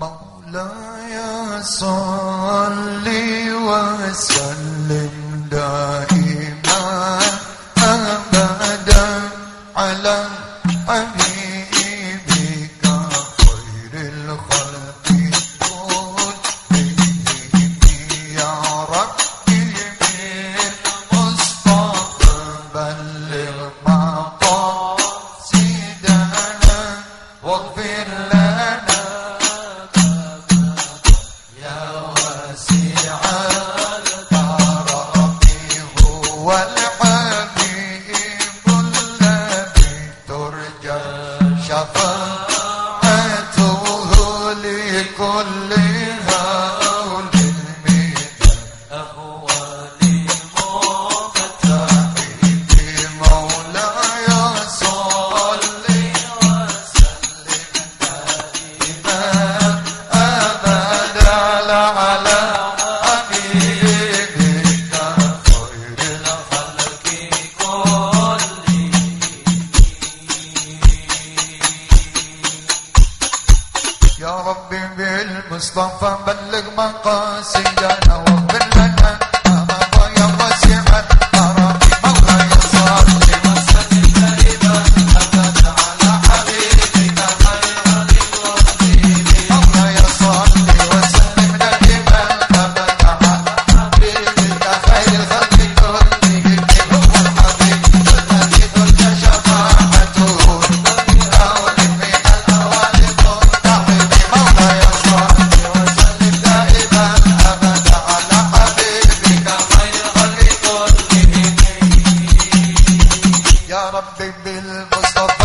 مولاي صل وسلم دائما أبدا على حبيبك خير الخلق كلهم. يا رب المصطفى بلغ مقاصدنا واغفر لنا الضالين رب بالمصطفى بلغ مقاصدنا don't stop.